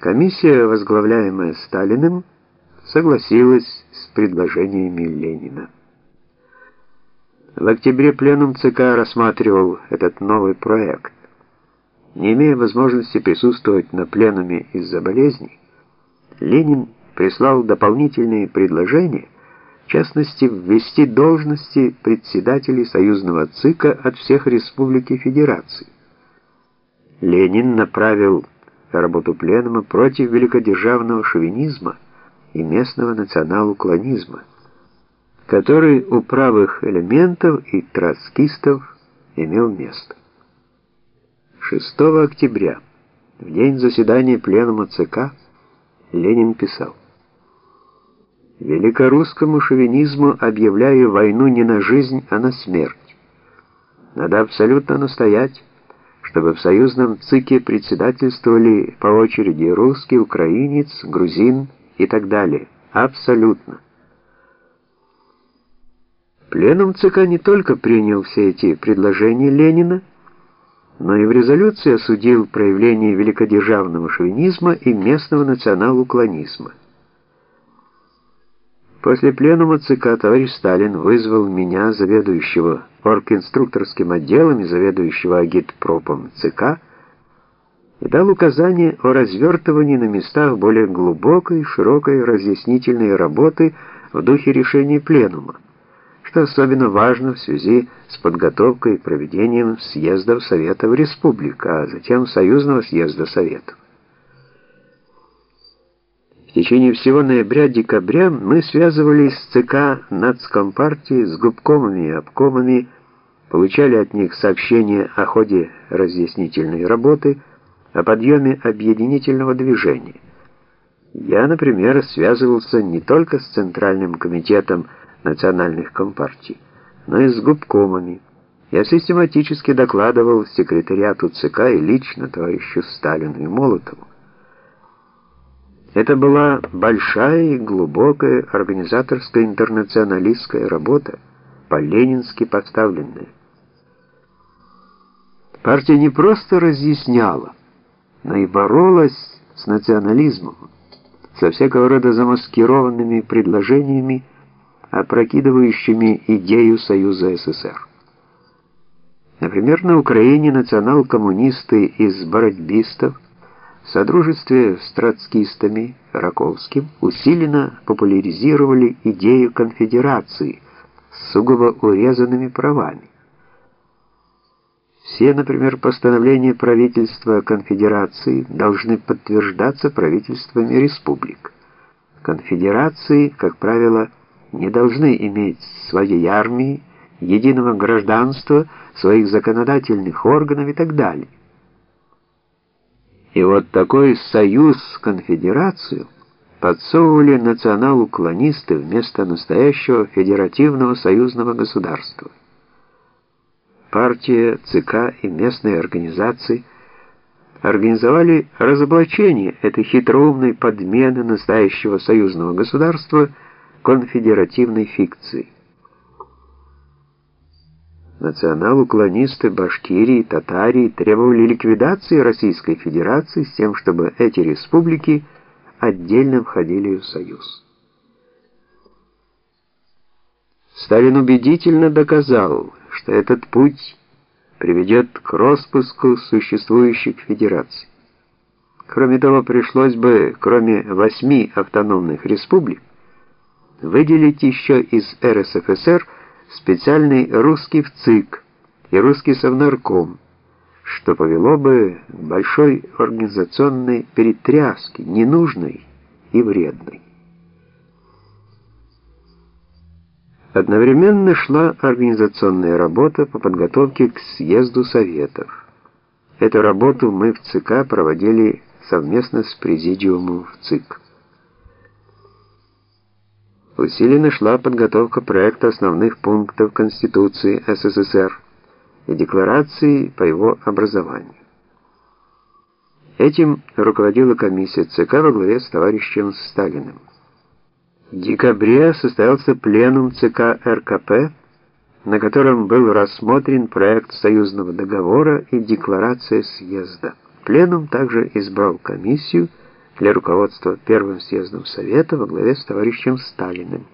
Комиссия, возглавляемая Сталиным, согласилась с предложениями Ленина. В октябре пленум ЦК рассматривал этот новый проект. Не имея возможности присутствовать на пленуме из-за болезней, Ленин прислал дополнительные предложения, в частности, ввести должности председателей союзного ЦИКа от всех республик и федераций. Ленин направил работу пленума против великодержавного шовинизма и местного национал-уклонизма, который у правых элементов и троцкистов имел место. 6 октября, в день заседания пленума ЦК, Ленин писал Великорусскому шовинизму объявляю войну не на жизнь, а на смерть. Надо абсолютно настоять, чтобы в союзном ЦИКе председательствовали по очереди русский, украинец, грузин и так далее. Абсолютно. Пленум ЦК не только принял все эти предложения Ленина, но и в резолюции осудил проявление великодержавного шовинизма и местного национал-уклонизма. После пленума ЦК товарищ Сталин вызвал меня, заведующего оргинструкторским отделом и заведующего агитпропом ЦК, и дал указание о развертывании на местах более глубокой, широкой разъяснительной работы в духе решения пленума, что особенно важно в связи с подготовкой и проведением съездов Советов Республик, а затем Союзного съезда Советов. В течение всего ноября-декабря мы связывались с ЦК нацкомпартии, с губкомами и обкомами, получали от них сообщения о ходе разъяснительной работы, о подъеме объединительного движения. Я, например, связывался не только с Центральным комитетом национальных компартий, но и с губкомами. Я систематически докладывал секретариату ЦК и лично товарищу Сталину и Молотову. Это была большая и глубокая организаторская интернационалистская работа, по-ленински поставленная. Партия не просто разъясняла, но и боролась с национализмом, со всякого рода замаскированными предложениями, опрокидывающими идею Союза СССР. Например, на Украине национал-коммунисты из бородьбистов содружестве с троцкистами Раковским усиленно популяризировали идею конфедерации с сугубо урезанными правами. Все, например, постановления правительства конфедерации должны подтверждаться правительствами республик. Конфедерации, как правило, не должны иметь своей армии, единого гражданства, своих законодательных органов и так далее. И вот такой союз, конфедерацию, подсовывали национал-уклонисты вместо настоящего федеративного союзного государства. Партия, ЦК и местные организации организовали разоблачение этой хитроумной подмены настоящего союзного государства конфедеративной фикцией. Национал-уклонисты Башкирии Татарии требовали ликвидации Российской Федерации с тем, чтобы эти республики отдельно входили в Союз. Сталин убедительно доказал, что этот путь приведет к распуску существующих федераций. Кроме того, пришлось бы, кроме восьми автономных республик, выделить еще из РСФСР специальный русский ВЦИК и русский Совнарком, что повело бы к большой организационной перетряске, ненужной и вредной. Одновременно шла организационная работа по подготовке к съезду Советов. Эту работу мы в ЦК проводили совместно с президиумом в ЦИК. Усиленно шла подготовка проекта основных пунктов Конституции СССР и декларации по его образованию. Этим руководила комиссия ЦК во главе с товарищем Сталиным. В декабре состоялся пленум ЦК РКП, на котором был рассмотрен проект союзного договора и декларация съезда. Пленум также избрал комиссию, для руководства Первым съездом Совета во главе с товарищем Сталиным.